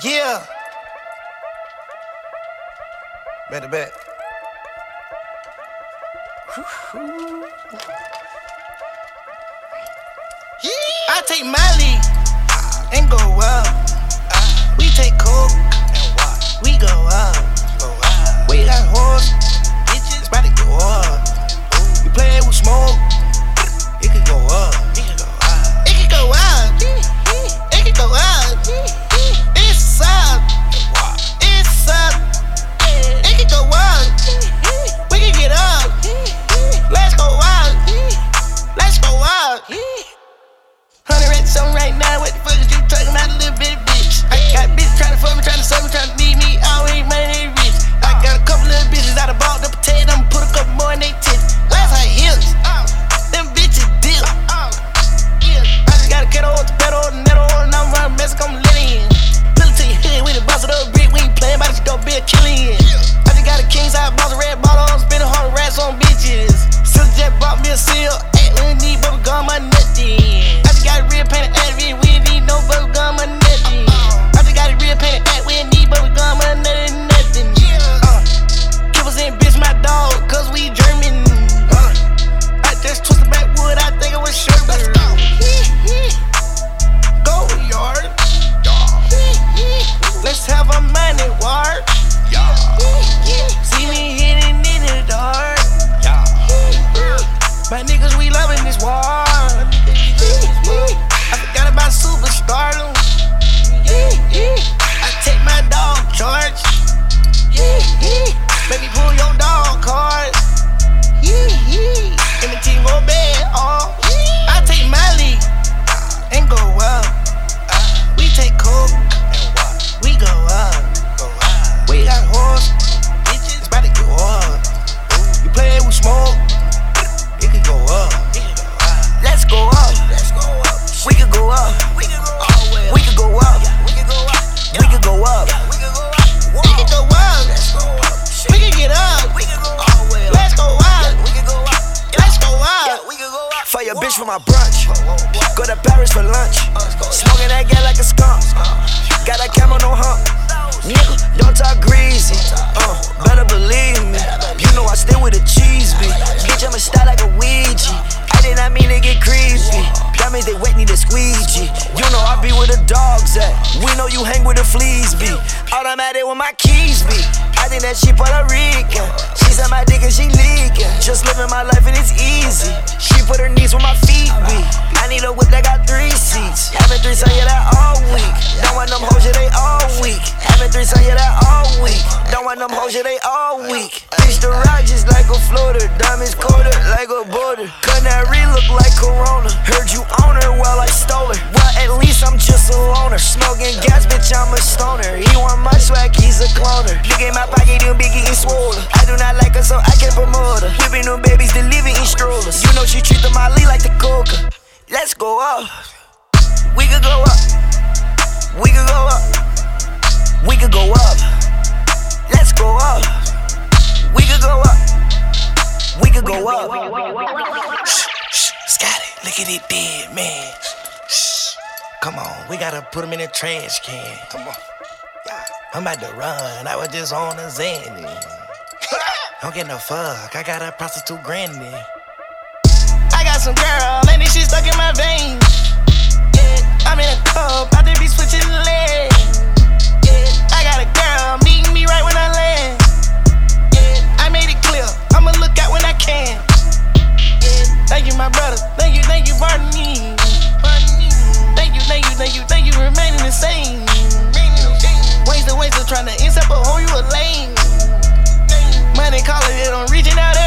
Yeah. Better bet. I take my lead and go up. We take coke Go to Paris for lunch. Smoking that gas like a skunk. Got that camera, no hump. Nigga, don't talk greasy. Uh, better believe me. You know I stay with a cheese beat. Bitch, I'ma style like a Ouija. I did not mean to get creepy. That means they wet need a squeegee. You know I be where the dogs at. We know you hang with the fleas be. Automatic with my keys be. I think that she Puerto Rican. She's on my dick and she leaking. Just living my life and it's easy. Want them hoes, yeah, they all weak. Bitch, the ride just like a floater. Diamonds colder like a border. Canary look like Corona. Heard you own her, well, I stole her. Well, at least I'm just a loner. Smoking gas, bitch, I'm a stoner. He want my swag, he's a cloner. Look in my pocket, you big getting swollen. I do not like her, so I can promote her. Whipping them babies, deliver in strollers. You know she treat the Molly like the coca. Let's go up. We could go up. We could go up. We could go up. whoa. Shh, shh, Scotty, look at it dead, man. Shh, come on, we gotta put him in a trash can. Come on. I'm about to run. I was just on a Xanny. Don't get no fuck. I got a prostitute granny. I got some girl, and this shit stuck in my veins. Yeah, I'm in a club, about to be Thank you, my brother. Thank you, thank you, pardon me. Thank you, thank you, thank you, thank you, remaining the same. Waste of waste of trying to intercept a hole, you a lame. Money calling, it on reaching out.